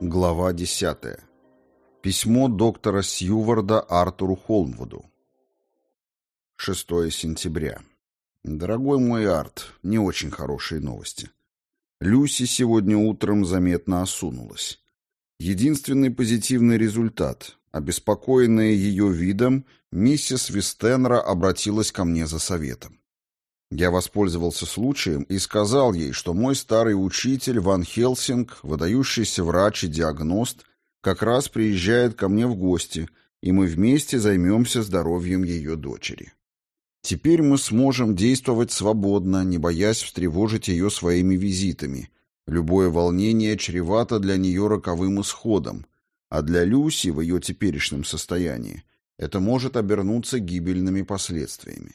Глава 10. Письмо доктора Сьюварда Артуру Холмвуду. 6 сентября. Дорогой мой Арт, не очень хорошие новости. Люси сегодня утром заметно осунулась. Единственный позитивный результат. Обеспокоенная ее видом, миссис Вистенра обратилась ко мне за советом. Я воспользовался случаем и сказал ей, что мой старый учитель Ван Хелсинг, выдающийся врач и диагност, как раз приезжает ко мне в гости, и мы вместе займемся здоровьем ее дочери. Теперь мы сможем действовать свободно, не боясь встревожить ее своими визитами. Любое волнение чревато для нее роковым исходом, а для Люси в ее теперешнем состоянии это может обернуться гибельными последствиями.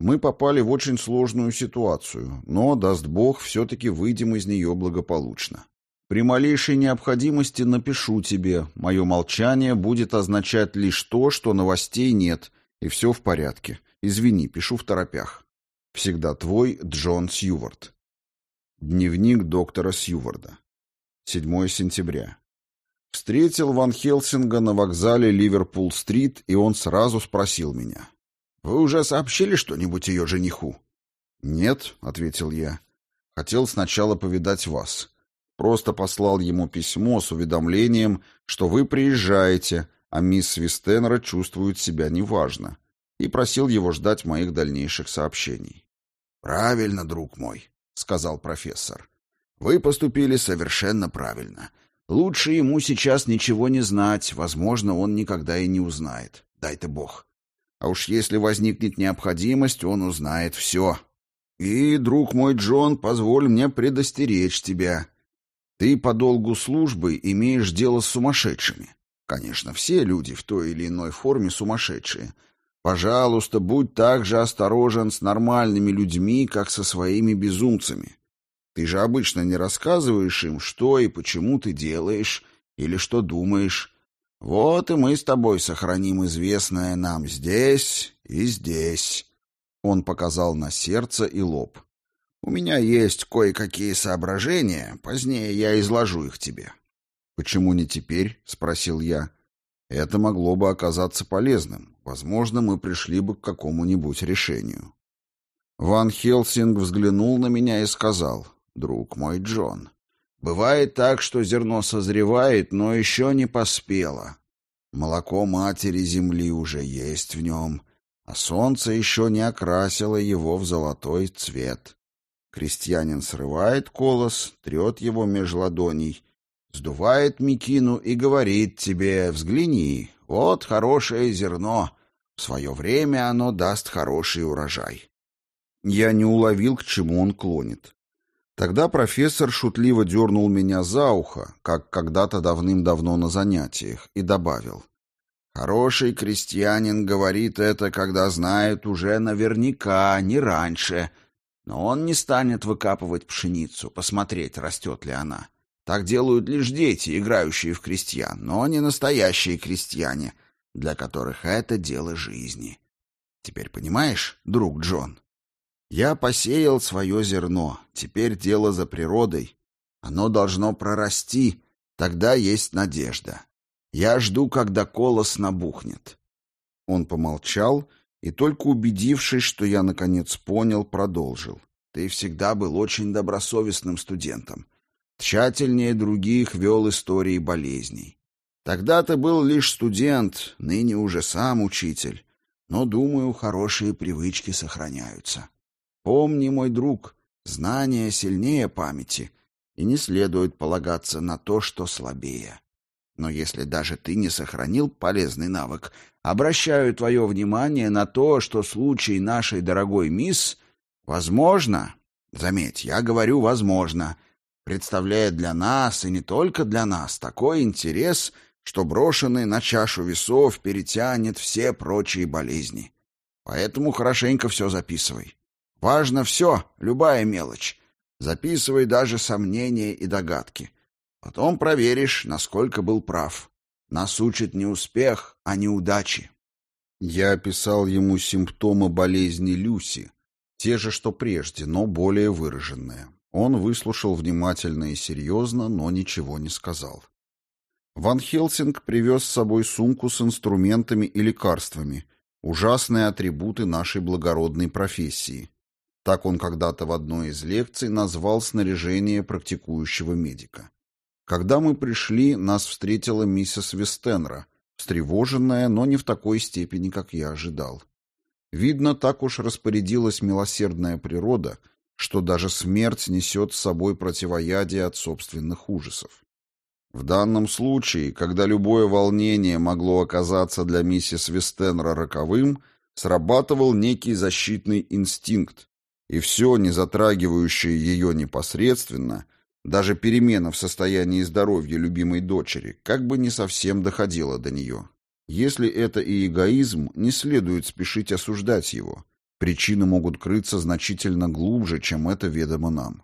Мы попали в очень сложную ситуацию, но, даст Бог, все-таки выйдем из нее благополучно. При малейшей необходимости напишу тебе. Мое молчание будет означать лишь то, что новостей нет, и все в порядке. Извини, пишу в торопях. Всегда твой Джон Сьювард. Дневник доктора Сьюварда. 7 сентября. Встретил Ван Хелсинга на вокзале Ливерпул-стрит, и он сразу спросил меня. «Вы уже сообщили что-нибудь ее жениху?» «Нет», — ответил я. «Хотел сначала повидать вас. Просто послал ему письмо с уведомлением, что вы приезжаете, а мисс Вистенера чувствует себя неважно, и просил его ждать моих дальнейших сообщений». «Правильно, друг мой», — сказал профессор. «Вы поступили совершенно правильно. Лучше ему сейчас ничего не знать, возможно, он никогда и не узнает. Дай-то бог. А уж если возникнет необходимость, он узнает все. И, друг мой Джон, позволь мне предостеречь тебя. Ты по долгу службы имеешь дело с сумасшедшими. Конечно, все люди в той или иной форме сумасшедшие. Пожалуйста, будь так же осторожен с нормальными людьми, как со своими безумцами. Ты же обычно не рассказываешь им, что и почему ты делаешь или что думаешь. Вот и мы с тобой сохраним известное нам здесь и здесь. Он показал на сердце и лоб. У меня есть кое-какие соображения, позднее я изложу их тебе. Почему не теперь? спросил я. Это могло бы оказаться полезным. Возможно, мы пришли бы к какому-нибудь решению. Ван Хелсинг взглянул на меня и сказал: "Друг мой Джон, Бывает так, что зерно созревает, но еще не поспело. Молоко матери земли уже есть в нем, а солнце еще не окрасило его в золотой цвет. Крестьянин срывает колос, трет его меж ладоней, сдувает мекину и говорит тебе «Взгляни, вот хорошее зерно, в свое время оно даст хороший урожай». Я не уловил, к чему он клонит. Тогда профессор шутливо дернул меня за ухо, как когда-то давным-давно на занятиях, и добавил. «Хороший крестьянин говорит это, когда знает уже наверняка, не раньше. Но он не станет выкапывать пшеницу, посмотреть, растет ли она. Так делают лишь дети, играющие в крестьян, но не настоящие крестьяне, для которых это дело жизни. Теперь понимаешь, друг Джон?» Я посеял свое зерно, теперь дело за природой. Оно должно прорасти, тогда есть надежда. Я жду, когда колос набухнет». Он помолчал и, только убедившись, что я наконец понял, продолжил. «Ты всегда был очень добросовестным студентом. Тщательнее других вел истории болезней. Тогда ты был лишь студент, ныне уже сам учитель. Но, думаю, хорошие привычки сохраняются. Помни, мой друг, знание сильнее памяти, и не следует полагаться на то, что слабее. Но если даже ты не сохранил полезный навык, обращаю твое внимание на то, что случай нашей дорогой мисс, возможно, заметь, я говорю «возможно», представляет для нас, и не только для нас, такой интерес, что брошенный на чашу весов перетянет все прочие болезни. Поэтому хорошенько все записывай. Важно все, любая мелочь. Записывай даже сомнения и догадки. Потом проверишь, насколько был прав. Нас учит не успех, а неудачи. Я описал ему симптомы болезни Люси, те же, что прежде, но более выраженные. Он выслушал внимательно и серьезно, но ничего не сказал. Ван Хелсинг привез с собой сумку с инструментами и лекарствами, ужасные атрибуты нашей благородной профессии. Так он когда-то в одной из лекций назвал снаряжение практикующего медика. Когда мы пришли, нас встретила миссис Вестенра, встревоженная, но не в такой степени, как я ожидал. Видно, так уж распорядилась милосердная природа, что даже смерть несет с собой противоядие от собственных ужасов. В данном случае, когда любое волнение могло оказаться для миссис Вестенра роковым, срабатывал некий защитный инстинкт, и все, не затрагивающее ее непосредственно, даже перемена в состоянии здоровья любимой дочери, как бы не совсем доходила до нее. Если это и эгоизм, не следует спешить осуждать его. Причины могут крыться значительно глубже, чем это ведомо нам.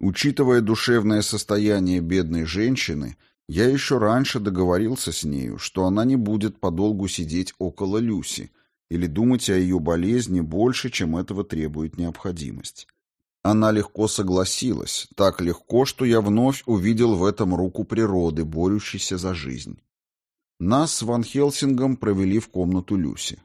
Учитывая душевное состояние бедной женщины, я еще раньше договорился с нею, что она не будет подолгу сидеть около Люси, или думать о ее болезни больше, чем этого требует необходимость. Она легко согласилась, так легко, что я вновь увидел в этом руку природы, борющейся за жизнь. Нас с Ван Хелсингом провели в комнату Люси.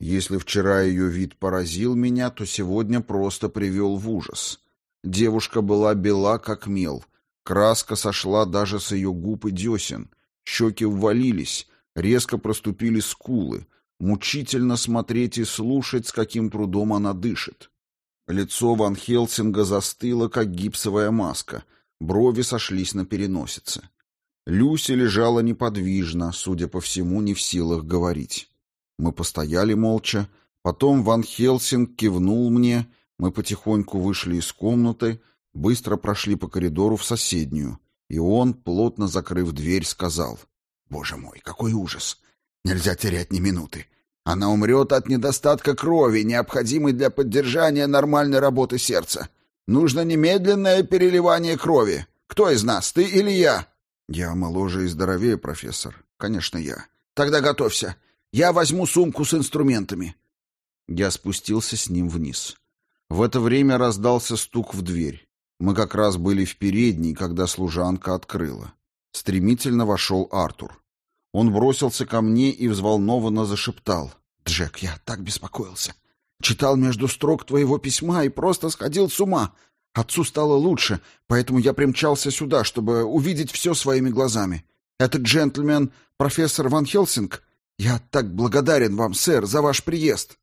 Если вчера ее вид поразил меня, то сегодня просто привел в ужас. Девушка была бела, как мел, краска сошла даже с ее губ и десен, щеки ввалились, резко проступили скулы, Мучительно смотреть и слушать, с каким трудом она дышит. Лицо Ван Хелсинга застыло, как гипсовая маска. Брови сошлись на переносице. Люси лежала неподвижно, судя по всему, не в силах говорить. Мы постояли молча. Потом Ван Хелсинг кивнул мне. Мы потихоньку вышли из комнаты, быстро прошли по коридору в соседнюю. И он, плотно закрыв дверь, сказал, «Боже мой, какой ужас! Нельзя терять ни минуты. Она умрет от недостатка крови, необходимой для поддержания нормальной работы сердца. Нужно немедленное переливание крови. Кто из нас, ты или я? Я моложе и здоровее, профессор. Конечно, я. Тогда готовься. Я возьму сумку с инструментами. Я спустился с ним вниз. В это время раздался стук в дверь. Мы как раз были в передней, когда служанка открыла. Стремительно вошел Артур. Он бросился ко мне и взволнованно зашептал. «Джек, я так беспокоился. Читал между строк твоего письма и просто сходил с ума. Отцу стало лучше, поэтому я примчался сюда, чтобы увидеть все своими глазами. Этот джентльмен — профессор Ван Хелсинг. Я так благодарен вам, сэр, за ваш приезд».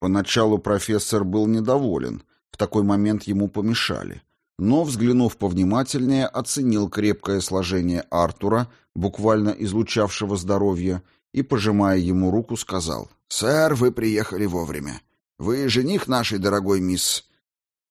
Поначалу профессор был недоволен. В такой момент ему помешали но, взглянув повнимательнее, оценил крепкое сложение Артура, буквально излучавшего здоровье, и, пожимая ему руку, сказал, «Сэр, вы приехали вовремя. Вы жених нашей дорогой мисс.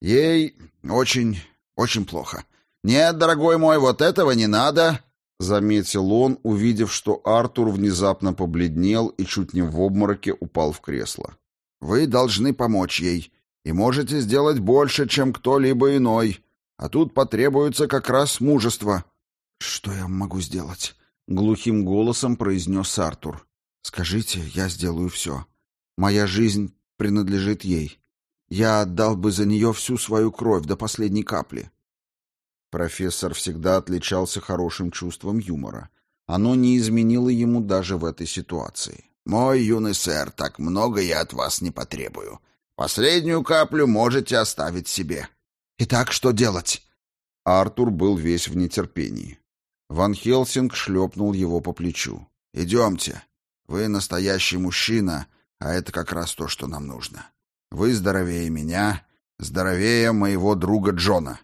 Ей очень, очень плохо. Нет, дорогой мой, вот этого не надо!» Заметил он, увидев, что Артур внезапно побледнел и чуть не в обмороке упал в кресло. «Вы должны помочь ей, и можете сделать больше, чем кто-либо иной. А тут потребуется как раз мужество. Что я могу сделать? глухим голосом произнес Артур. Скажите, я сделаю все. Моя жизнь принадлежит ей. Я отдал бы за нее всю свою кровь до последней капли. Профессор всегда отличался хорошим чувством юмора. Оно не изменило ему даже в этой ситуации. «Мой юный сэр, так много я от вас не потребую. Последнюю каплю можете оставить себе. Итак, что делать? Артур был весь в нетерпении. Ван Хелсинг шлепнул его по плечу. «Идемте. Вы настоящий мужчина, а это как раз то, что нам нужно. Вы здоровее меня, здоровее моего друга Джона».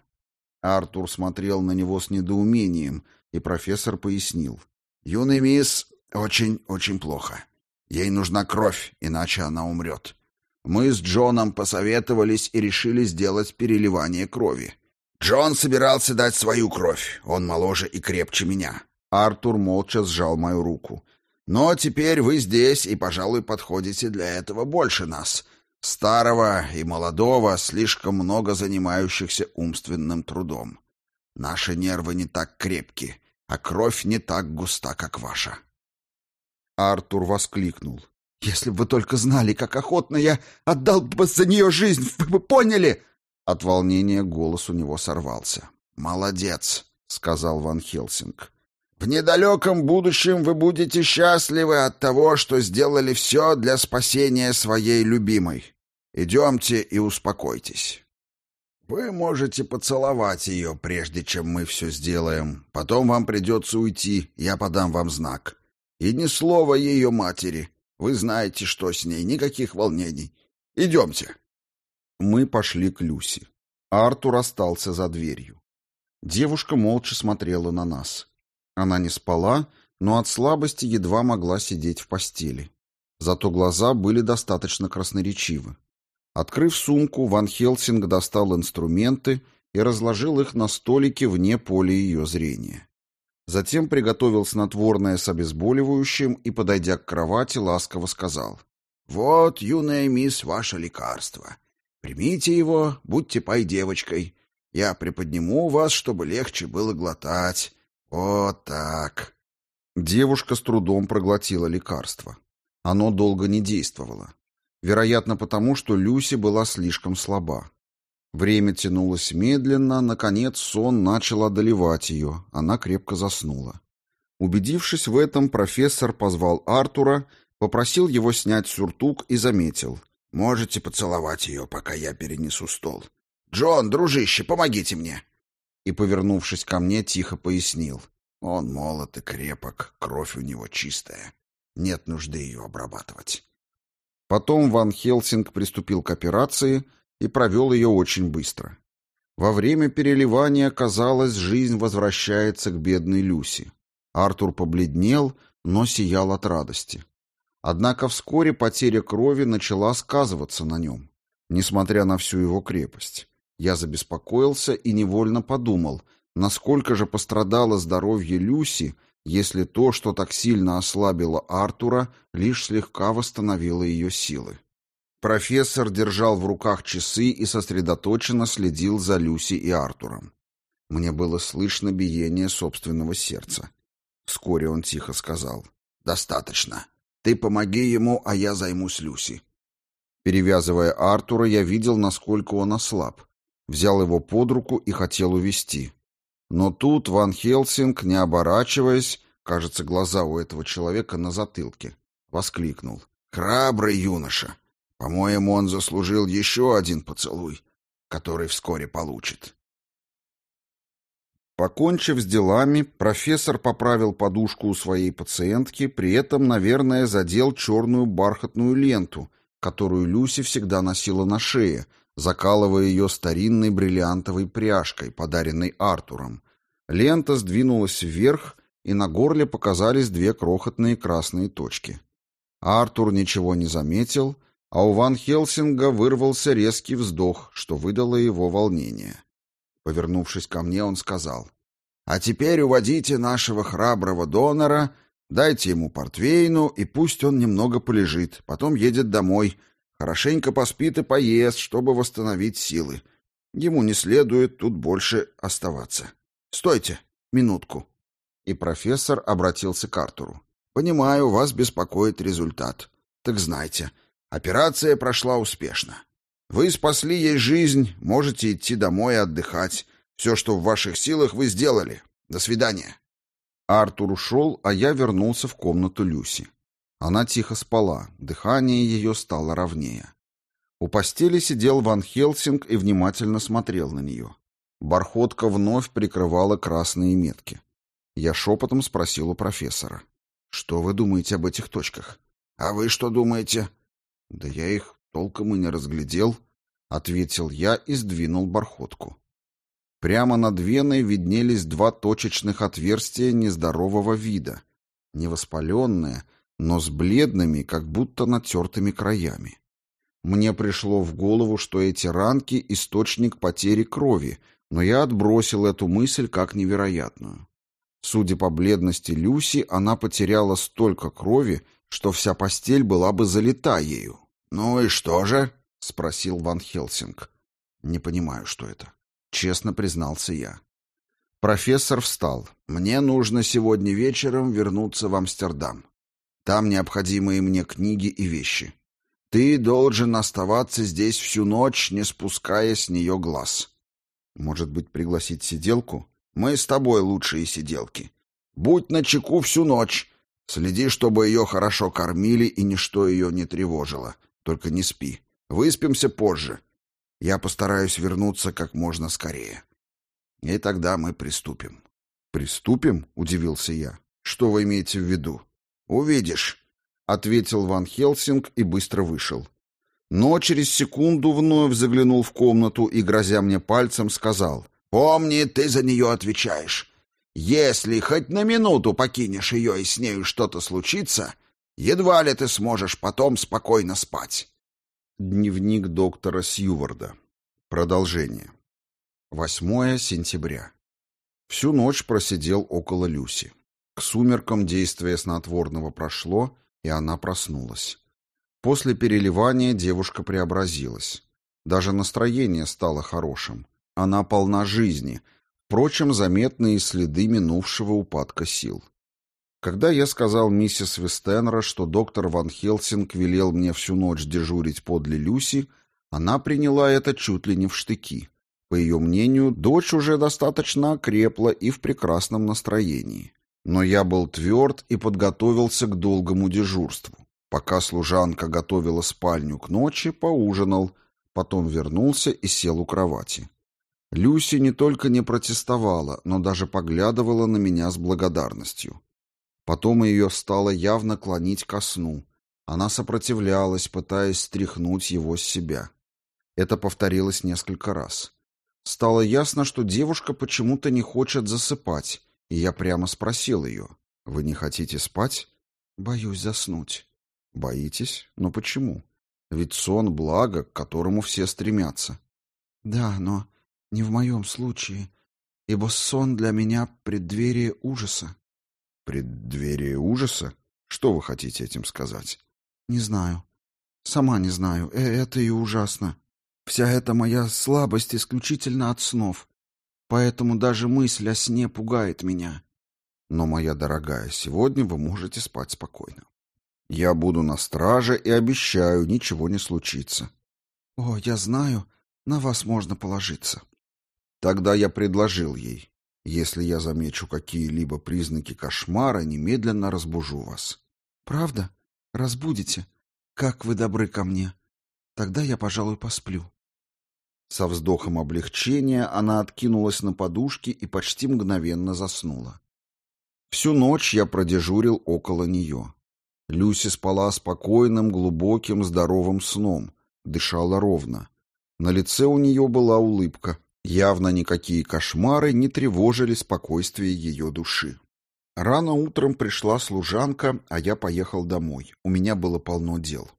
Артур смотрел на него с недоумением, и профессор пояснил. «Юный мисс очень-очень плохо. Ей нужна кровь, иначе она умрет. Мы с Джоном посоветовались и решили сделать переливание крови. Джон собирался дать свою кровь. Он моложе и крепче меня. Артур молча сжал мою руку. Но теперь вы здесь и, пожалуй, подходите для этого больше нас. Старого и молодого, слишком много занимающихся умственным трудом. Наши нервы не так крепки, а кровь не так густа, как ваша. Артур воскликнул. Если бы вы только знали, как охотно я отдал бы за нее жизнь, вы бы поняли!» От волнения голос у него сорвался. «Молодец», — сказал Ван Хелсинг. В недалеком будущем вы будете счастливы от того, что сделали все для спасения своей любимой. Идемте и успокойтесь. Вы можете поцеловать ее, прежде чем мы все сделаем. Потом вам придется уйти, я подам вам знак. И ни слова ее матери. Вы знаете, что с ней, никаких волнений. Идемте. Мы пошли к Люси. Артур остался за дверью. Девушка молча смотрела на нас. Она не спала, но от слабости едва могла сидеть в постели. Зато глаза были достаточно красноречивы. Открыв сумку, Ван Хелсинг достал инструменты и разложил их на столике вне поля ее зрения. Затем приготовил снотворное с обезболивающим и, подойдя к кровати, ласково сказал. «Вот, юная мисс, ваше лекарство. Примите его, будьте пой девочкой. Я приподниму вас, чтобы легче было глотать. Вот так. Девушка с трудом проглотила лекарство. Оно долго не действовало. Вероятно, потому что Люси была слишком слаба. Время тянулось медленно, наконец сон начал одолевать ее, она крепко заснула. Убедившись в этом, профессор позвал Артура, попросил его снять сюртук и заметил. «Можете поцеловать ее, пока я перенесу стол. Джон, дружище, помогите мне!» и, повернувшись ко мне, тихо пояснил. Он молод и крепок, кровь у него чистая. Нет нужды ее обрабатывать. Потом Ван Хелсинг приступил к операции и провел ее очень быстро. Во время переливания, казалось, жизнь возвращается к бедной Люси. Артур побледнел, но сиял от радости. Однако вскоре потеря крови начала сказываться на нем, несмотря на всю его крепость. Я забеспокоился и невольно подумал, насколько же пострадало здоровье Люси, если то, что так сильно ослабило Артура, лишь слегка восстановило ее силы. Профессор держал в руках часы и сосредоточенно следил за Люси и Артуром. Мне было слышно биение собственного сердца. Вскоре он тихо сказал. «Достаточно. Ты помоги ему, а я займусь Люси». Перевязывая Артура, я видел, насколько он ослаб взял его под руку и хотел увести. Но тут Ван Хелсинг, не оборачиваясь, кажется, глаза у этого человека на затылке, воскликнул. «Храбрый юноша! По-моему, он заслужил еще один поцелуй, который вскоре получит». Покончив с делами, профессор поправил подушку у своей пациентки, при этом, наверное, задел черную бархатную ленту, которую Люси всегда носила на шее, закалывая ее старинной бриллиантовой пряжкой, подаренной Артуром. Лента сдвинулась вверх, и на горле показались две крохотные красные точки. Артур ничего не заметил, а у Ван Хелсинга вырвался резкий вздох, что выдало его волнение. Повернувшись ко мне, он сказал, «А теперь уводите нашего храброго донора, дайте ему портвейну, и пусть он немного полежит, потом едет домой, Хорошенько поспит и поест, чтобы восстановить силы. Ему не следует тут больше оставаться. Стойте, минутку. И профессор обратился к Артуру. Понимаю, вас беспокоит результат. Так знайте, операция прошла успешно. Вы спасли ей жизнь, можете идти домой отдыхать. Все, что в ваших силах, вы сделали. До свидания. Артур ушел, а я вернулся в комнату Люси. Она тихо спала, дыхание ее стало ровнее. У постели сидел Ван Хелсинг и внимательно смотрел на нее. Бархотка вновь прикрывала красные метки. Я шепотом спросил у профессора. «Что вы думаете об этих точках?» «А вы что думаете?» «Да я их толком и не разглядел», — ответил я и сдвинул бархотку. Прямо над веной виднелись два точечных отверстия нездорового вида, невоспаленные, но с бледными, как будто натертыми краями. Мне пришло в голову, что эти ранки — источник потери крови, но я отбросил эту мысль как невероятную. Судя по бледности Люси, она потеряла столько крови, что вся постель была бы залита ею. «Ну и что же?» — спросил Ван Хелсинг. «Не понимаю, что это». Честно признался я. Профессор встал. «Мне нужно сегодня вечером вернуться в Амстердам. Там необходимые мне книги и вещи. Ты должен оставаться здесь всю ночь, не спуская с нее глаз. Может быть, пригласить сиделку? Мы с тобой лучшие сиделки. Будь начеку всю ночь. Следи, чтобы ее хорошо кормили и ничто ее не тревожило. Только не спи. Выспимся позже. Я постараюсь вернуться как можно скорее. И тогда мы приступим. Приступим? удивился я. Что вы имеете в виду? Увидишь, ответил Ван Хелсинг и быстро вышел. Но через секунду вновь заглянул в комнату и, грозя мне пальцем, сказал: "Помни, ты за нее отвечаешь. Если хоть на минуту покинешь ее и с нею что-то случится, едва ли ты сможешь потом спокойно спать". Дневник доктора Сьюварда. Продолжение. 8 сентября. Всю ночь просидел около Люси. К сумеркам действие снотворного прошло, и она проснулась. После переливания девушка преобразилась. Даже настроение стало хорошим. Она полна жизни. Впрочем, заметны и следы минувшего упадка сил. Когда я сказал миссис Вестенера, что доктор Ван Хелсинг велел мне всю ночь дежурить подле Люси, она приняла это чуть ли не в штыки. По ее мнению, дочь уже достаточно окрепла и в прекрасном настроении. Но я был тверд и подготовился к долгому дежурству. Пока служанка готовила спальню к ночи, поужинал, потом вернулся и сел у кровати. Люси не только не протестовала, но даже поглядывала на меня с благодарностью. Потом ее стало явно клонить ко сну. Она сопротивлялась, пытаясь стряхнуть его с себя. Это повторилось несколько раз. Стало ясно, что девушка почему-то не хочет засыпать, и я прямо спросил ее. «Вы не хотите спать?» «Боюсь заснуть». «Боитесь? Но почему? Ведь сон — благо, к которому все стремятся». «Да, но не в моем случае, ибо сон для меня — преддверие ужаса». Преддверие ужаса? Что вы хотите этим сказать? Не знаю. Сама не знаю. Э это и ужасно. Вся эта моя слабость исключительно от снов. Поэтому даже мысль о сне пугает меня. Но, моя дорогая, сегодня вы можете спать спокойно. Я буду на страже и обещаю, ничего не случится. О, я знаю, на вас можно положиться. Тогда я предложил ей. Если я замечу какие-либо признаки кошмара, немедленно разбужу вас. Правда? Разбудите? Как вы добры ко мне. Тогда я, пожалуй, посплю. Со вздохом облегчения она откинулась на подушки и почти мгновенно заснула. Всю ночь я продежурил около нее. Люси спала спокойным, глубоким, здоровым сном, дышала ровно. На лице у нее была улыбка, Явно никакие кошмары не тревожили спокойствие ее души. Рано утром пришла служанка, а я поехал домой. У меня было полно дел.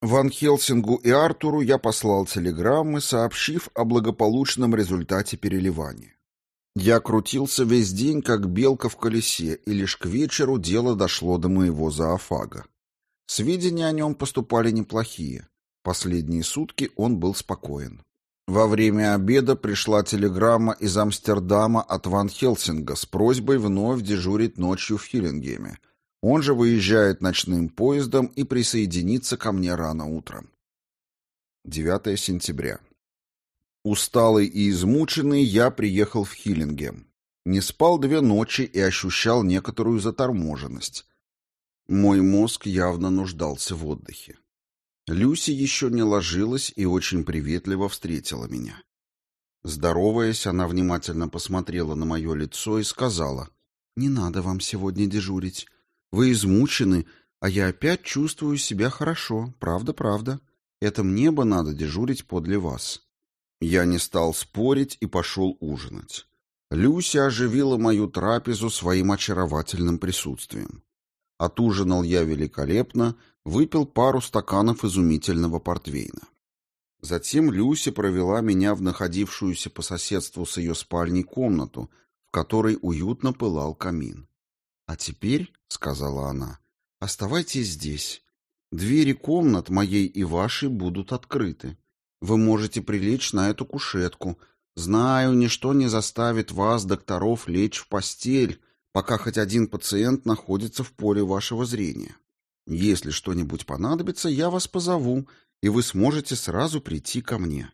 Ван Хелсингу и Артуру я послал телеграммы, сообщив о благополучном результате переливания. Я крутился весь день, как белка в колесе, и лишь к вечеру дело дошло до моего зоофага. Сведения о нем поступали неплохие. Последние сутки он был спокоен. Во время обеда пришла телеграмма из Амстердама от Ван Хелсинга с просьбой вновь дежурить ночью в Хиллингеме. Он же выезжает ночным поездом и присоединится ко мне рано утром. 9 сентября. Усталый и измученный я приехал в Хиллингем. Не спал две ночи и ощущал некоторую заторможенность. Мой мозг явно нуждался в отдыхе. Люси еще не ложилась и очень приветливо встретила меня. Здороваясь, она внимательно посмотрела на мое лицо и сказала, «Не надо вам сегодня дежурить. Вы измучены, а я опять чувствую себя хорошо, правда-правда. Это мне бы надо дежурить подле вас». Я не стал спорить и пошел ужинать. Люси оживила мою трапезу своим очаровательным присутствием. Отужинал я великолепно, выпил пару стаканов изумительного портвейна. Затем Люси провела меня в находившуюся по соседству с ее спальней комнату, в которой уютно пылал камин. «А теперь, — сказала она, — оставайтесь здесь. Двери комнат моей и вашей будут открыты. Вы можете прилечь на эту кушетку. Знаю, ничто не заставит вас, докторов, лечь в постель, пока хоть один пациент находится в поле вашего зрения. Если что-нибудь понадобится, я вас позову, и вы сможете сразу прийти ко мне.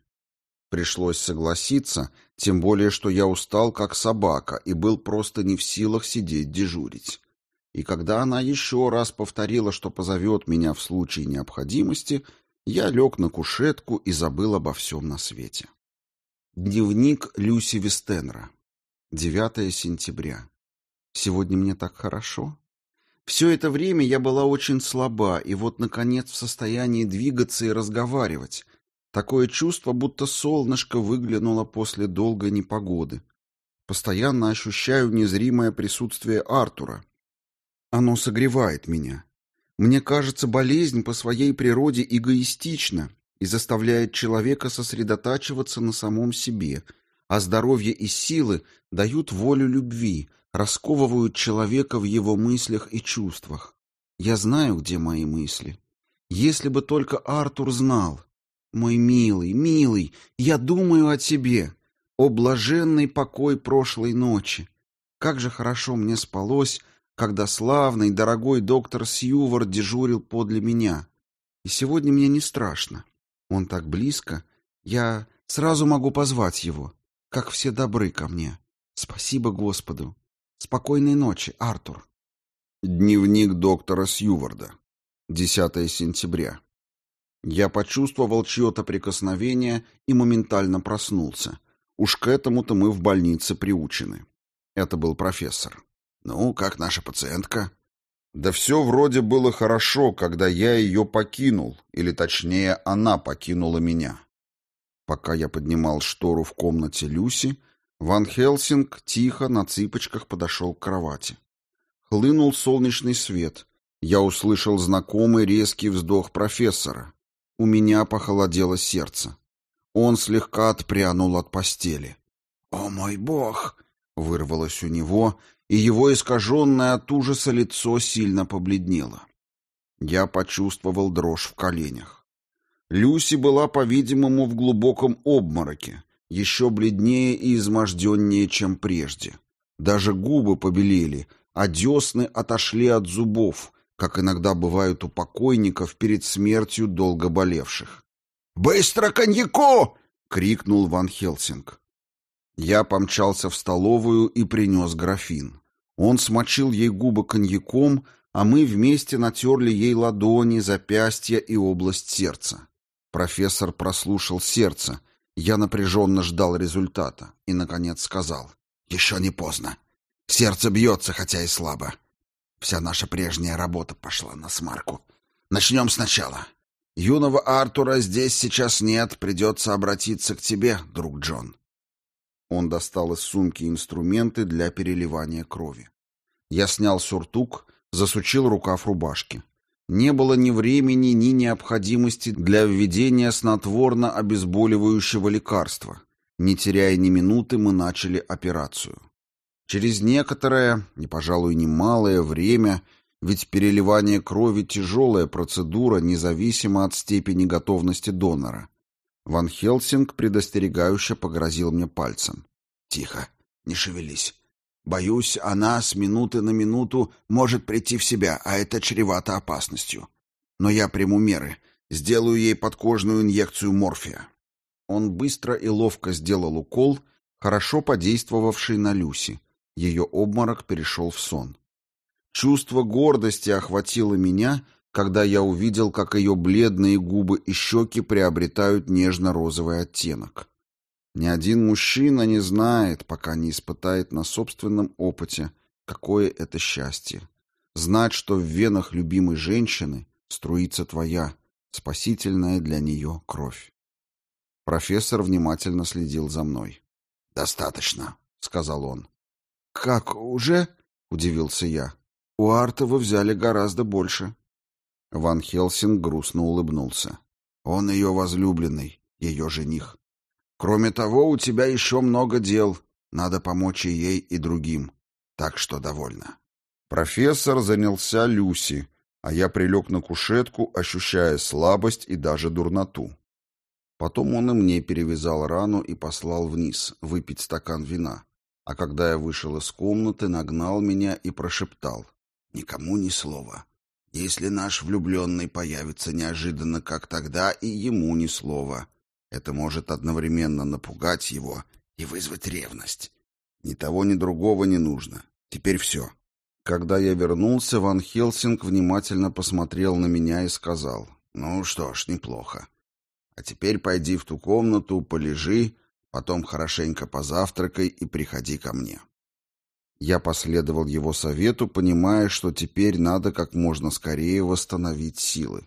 Пришлось согласиться, тем более, что я устал как собака и был просто не в силах сидеть дежурить. И когда она еще раз повторила, что позовет меня в случае необходимости, я лег на кушетку и забыл обо всем на свете. Дневник Люси Вестенра. 9 сентября. Сегодня мне так хорошо. Все это время я была очень слаба, и вот, наконец, в состоянии двигаться и разговаривать. Такое чувство, будто солнышко выглянуло после долгой непогоды. Постоянно ощущаю незримое присутствие Артура. Оно согревает меня. Мне кажется, болезнь по своей природе эгоистична и заставляет человека сосредотачиваться на самом себе, а здоровье и силы дают волю любви, расковывают человека в его мыслях и чувствах. Я знаю, где мои мысли. Если бы только Артур знал. Мой милый, милый, я думаю о тебе, о блаженный покой прошлой ночи. Как же хорошо мне спалось, когда славный, дорогой доктор Сьювар дежурил подле меня. И сегодня мне не страшно. Он так близко. Я сразу могу позвать его. Как все добры ко мне. Спасибо Господу. Спокойной ночи, Артур. Дневник доктора Сьюварда. 10 сентября. Я почувствовал чье-то прикосновение и моментально проснулся. Уж к этому-то мы в больнице приучены. Это был профессор. «Ну, как наша пациентка?» Да все вроде было хорошо, когда я ее покинул, или точнее, она покинула меня. Пока я поднимал штору в комнате Люси, Ван Хелсинг тихо на цыпочках подошел к кровати. Хлынул солнечный свет. Я услышал знакомый резкий вздох профессора. У меня похолодело сердце. Он слегка отпрянул от постели. «О мой бог!» — вырвалось у него, и его искаженное от ужаса лицо сильно побледнело. Я почувствовал дрожь в коленях. Люси была, по-видимому, в глубоком обмороке еще бледнее и изможденнее, чем прежде. Даже губы побелели, а десны отошли от зубов, как иногда бывают у покойников перед смертью долго болевших. «Быстро коньяку!» — крикнул Ван Хелсинг. Я помчался в столовую и принес графин. Он смочил ей губы коньяком, а мы вместе натерли ей ладони, запястья и область сердца. Профессор прослушал сердце, я напряженно ждал результата и, наконец, сказал. «Еще не поздно. Сердце бьется, хотя и слабо. Вся наша прежняя работа пошла на смарку. Начнем сначала. Юного Артура здесь сейчас нет, придется обратиться к тебе, друг Джон». Он достал из сумки инструменты для переливания крови. Я снял сюртук, засучил рукав рубашки. Не было ни времени, ни необходимости для введения снотворно-обезболивающего лекарства. Не теряя ни минуты, мы начали операцию. Через некоторое, и, пожалуй, немалое время, ведь переливание крови – тяжелая процедура, независимо от степени готовности донора. Ван Хелсинг предостерегающе погрозил мне пальцем. «Тихо, не шевелись. Боюсь, она с минуты на минуту может прийти в себя, а это чревато опасностью. Но я приму меры. Сделаю ей подкожную инъекцию морфия». Он быстро и ловко сделал укол, хорошо подействовавший на Люси. Ее обморок перешел в сон. Чувство гордости охватило меня, когда я увидел, как ее бледные губы и щеки приобретают нежно-розовый оттенок. Ни один мужчина не знает, пока не испытает на собственном опыте, какое это счастье. Знать, что в венах любимой женщины струится твоя, спасительная для нее кровь. Профессор внимательно следил за мной. «Достаточно», — сказал он. «Как, уже?» — удивился я. «У Арта вы взяли гораздо больше». Ван Хелсинг грустно улыбнулся. «Он ее возлюбленный, ее жених. Кроме того, у тебя еще много дел. Надо помочь и ей, и другим. Так что довольно. Профессор занялся Люси, а я прилег на кушетку, ощущая слабость и даже дурноту. Потом он и мне перевязал рану и послал вниз, выпить стакан вина. А когда я вышел из комнаты, нагнал меня и прошептал. «Никому ни слова. Если наш влюбленный появится неожиданно, как тогда, и ему ни слова. Это может одновременно напугать его и вызвать ревность. Ни того, ни другого не нужно. Теперь все. Когда я вернулся, Ван Хелсинг внимательно посмотрел на меня и сказал, «Ну что ж, неплохо. А теперь пойди в ту комнату, полежи, потом хорошенько позавтракай и приходи ко мне». Я последовал его совету, понимая, что теперь надо как можно скорее восстановить силы.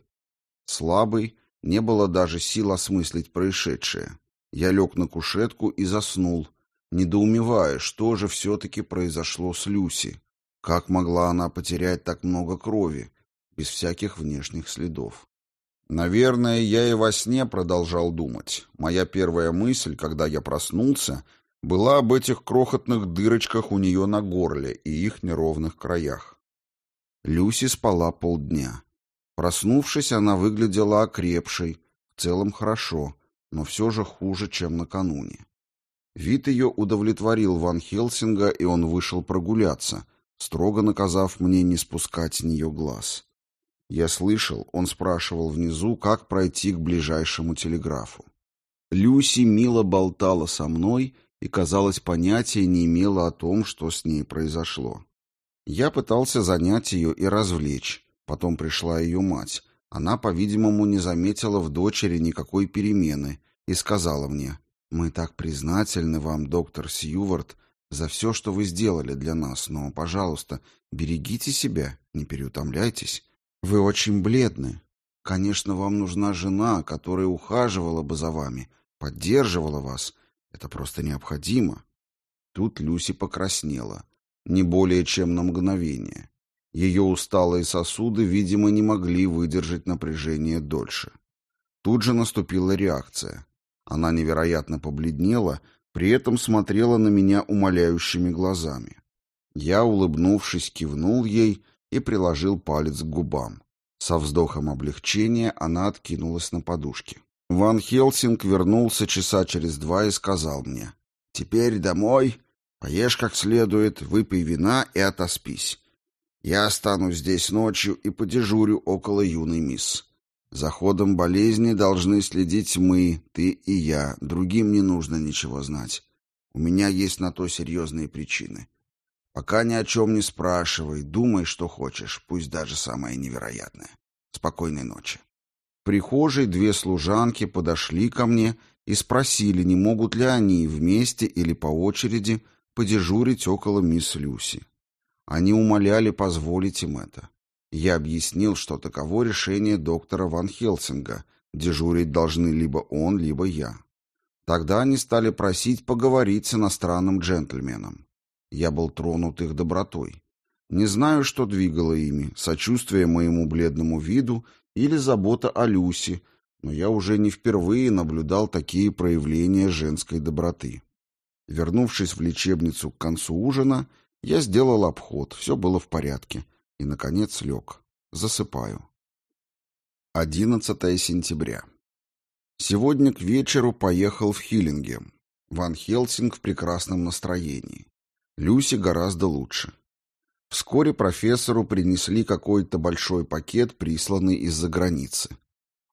Слабый, не было даже сил осмыслить происшедшее. Я лег на кушетку и заснул, недоумевая, что же все-таки произошло с Люси. Как могла она потерять так много крови, без всяких внешних следов? Наверное, я и во сне продолжал думать. Моя первая мысль, когда я проснулся, была об этих крохотных дырочках у нее на горле и их неровных краях. Люси спала полдня. Проснувшись, она выглядела окрепшей, в целом хорошо, но все же хуже, чем накануне. Вид ее удовлетворил Ван Хелсинга, и он вышел прогуляться, строго наказав мне не спускать с нее глаз. Я слышал, он спрашивал внизу, как пройти к ближайшему телеграфу. Люси мило болтала со мной и, казалось, понятия не имела о том, что с ней произошло. Я пытался занять ее и развлечь. Потом пришла ее мать. Она, по-видимому, не заметила в дочери никакой перемены и сказала мне, «Мы так признательны вам, доктор Сьювард, за все, что вы сделали для нас, но, пожалуйста, берегите себя, не переутомляйтесь. Вы очень бледны. Конечно, вам нужна жена, которая ухаживала бы за вами, поддерживала вас, это просто необходимо. Тут Люси покраснела. Не более чем на мгновение. Ее усталые сосуды, видимо, не могли выдержать напряжение дольше. Тут же наступила реакция. Она невероятно побледнела, при этом смотрела на меня умоляющими глазами. Я, улыбнувшись, кивнул ей и приложил палец к губам. Со вздохом облегчения она откинулась на подушке. Ван Хелсинг вернулся часа через два и сказал мне, «Теперь домой, поешь как следует, выпей вина и отоспись. Я останусь здесь ночью и подежурю около юной мисс. За ходом болезни должны следить мы, ты и я, другим не нужно ничего знать. У меня есть на то серьезные причины. Пока ни о чем не спрашивай, думай, что хочешь, пусть даже самое невероятное. Спокойной ночи». В прихожей две служанки подошли ко мне и спросили, не могут ли они вместе или по очереди подежурить около мисс Люси. Они умоляли позволить им это. Я объяснил, что таково решение доктора Ван Хелсинга. Дежурить должны либо он, либо я. Тогда они стали просить поговорить с иностранным джентльменом. Я был тронут их добротой. Не знаю, что двигало ими, сочувствие моему бледному виду или забота о Люсе, но я уже не впервые наблюдал такие проявления женской доброты. Вернувшись в лечебницу к концу ужина, я сделал обход, все было в порядке, и, наконец, лег. Засыпаю. 11 сентября. Сегодня к вечеру поехал в Хиллингем. Ван Хелсинг в прекрасном настроении. Люси гораздо лучше. Вскоре профессору принесли какой-то большой пакет, присланный из-за границы.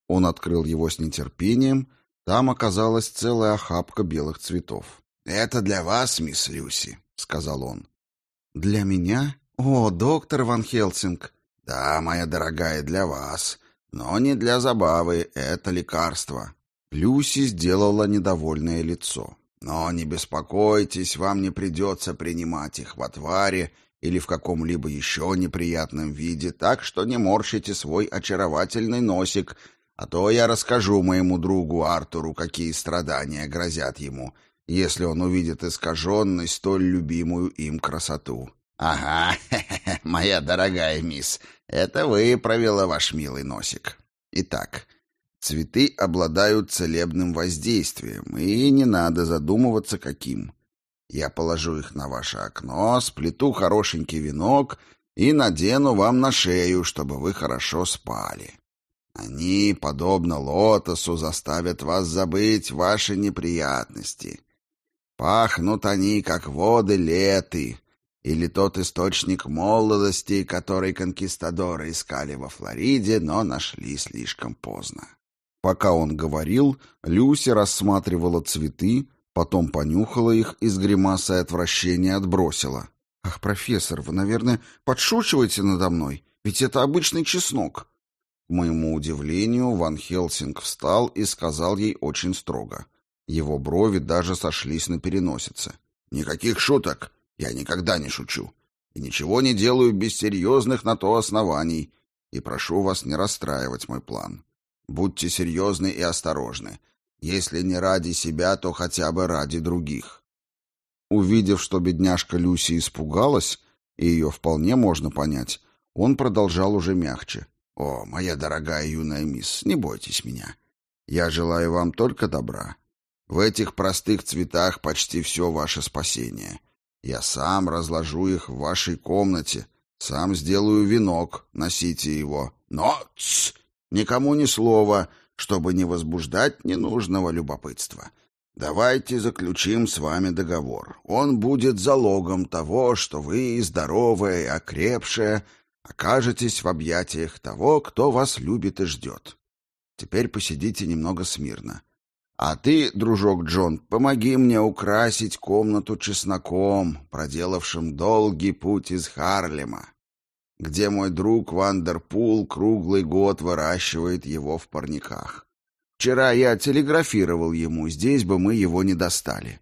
Он открыл его с нетерпением. Там оказалась целая охапка белых цветов. «Это для вас, мисс Люси», — сказал он. «Для меня? О, доктор Ван Хелсинг!» «Да, моя дорогая, для вас. Но не для забавы, это лекарство». Люси сделала недовольное лицо. «Но не беспокойтесь, вам не придется принимать их в отваре или в каком-либо еще неприятном виде, так что не морщите свой очаровательный носик, а то я расскажу моему другу Артуру, какие страдания грозят ему, если он увидит искаженной столь любимую им красоту. Ага, моя дорогая мисс, это вы провела ваш милый носик. Итак, цветы обладают целебным воздействием, и не надо задумываться, каким. Я положу их на ваше окно, сплету хорошенький венок и надену вам на шею, чтобы вы хорошо спали. Они, подобно лотосу, заставят вас забыть ваши неприятности. Пахнут они, как воды леты, или тот источник молодости, который конкистадоры искали во Флориде, но нашли слишком поздно. Пока он говорил, Люси рассматривала цветы, потом понюхала их и с гримасой отвращения отбросила. «Ах, профессор, вы, наверное, подшучиваете надо мной, ведь это обычный чеснок». К моему удивлению, Ван Хелсинг встал и сказал ей очень строго. Его брови даже сошлись на переносице. «Никаких шуток. Я никогда не шучу. И ничего не делаю без серьезных на то оснований. И прошу вас не расстраивать мой план. Будьте серьезны и осторожны. Если не ради себя, то хотя бы ради других». Увидев, что бедняжка Люси испугалась, и ее вполне можно понять, он продолжал уже мягче. «О, моя дорогая юная мисс, не бойтесь меня. Я желаю вам только добра. В этих простых цветах почти все ваше спасение. Я сам разложу их в вашей комнате, сам сделаю венок, носите его. Но, тс, никому ни слова, чтобы не возбуждать ненужного любопытства. Давайте заключим с вами договор. Он будет залогом того, что вы, здоровая и окрепшая, окажетесь в объятиях того, кто вас любит и ждет. Теперь посидите немного смирно. А ты, дружок Джон, помоги мне украсить комнату чесноком, проделавшим долгий путь из Харлема, где мой друг Вандерпул круглый год выращивает его в парниках. Вчера я телеграфировал ему, здесь бы мы его не достали.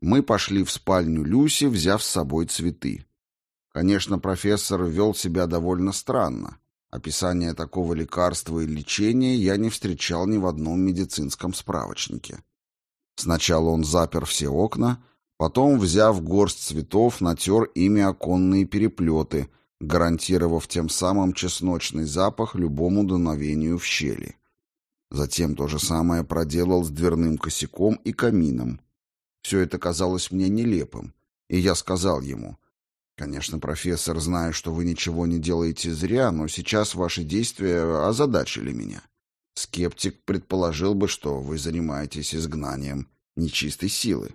Мы пошли в спальню Люси, взяв с собой цветы. Конечно, профессор вел себя довольно странно. Описания такого лекарства и лечения я не встречал ни в одном медицинском справочнике. Сначала он запер все окна, потом, взяв горсть цветов, натер ими оконные переплеты, гарантировав тем самым чесночный запах любому дуновению в щели. Затем то же самое проделал с дверным косяком и камином. Все это казалось мне нелепым, и я сказал ему — Конечно, профессор, знаю, что вы ничего не делаете зря, но сейчас ваши действия озадачили меня. Скептик предположил бы, что вы занимаетесь изгнанием нечистой силы.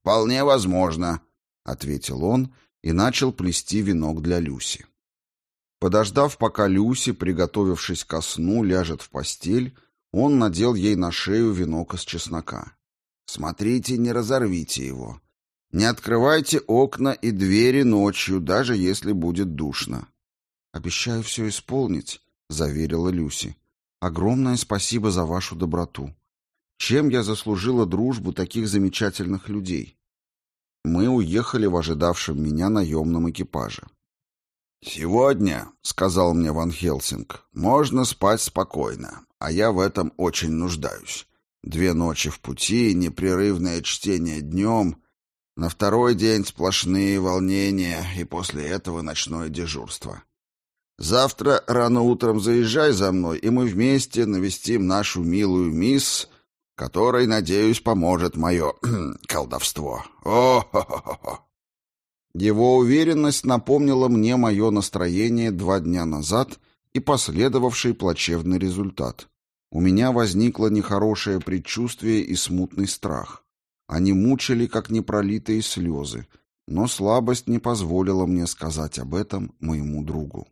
Вполне возможно, ответил он и начал плести венок для Люси. Подождав, пока Люси, приготовившись ко сну, ляжет в постель, он надел ей на шею венок из чеснока. «Смотрите, не разорвите его. Не открывайте окна и двери ночью, даже если будет душно. Обещаю все исполнить, заверила Люси. Огромное спасибо за вашу доброту. Чем я заслужила дружбу таких замечательных людей? Мы уехали в ожидавшем меня наемном экипаже. «Сегодня, — сказал мне Ван Хелсинг, — можно спать спокойно, а я в этом очень нуждаюсь. Две ночи в пути, непрерывное чтение днем, на второй день сплошные волнения, и после этого ночное дежурство. Завтра рано утром заезжай за мной, и мы вместе навестим нашу милую мисс, которой, надеюсь, поможет мое колдовство. О-хо-хо-хо!» Его уверенность напомнила мне мое настроение два дня назад и последовавший плачевный результат. У меня возникло нехорошее предчувствие и смутный страх. Они мучили, как непролитые слезы, но слабость не позволила мне сказать об этом моему другу.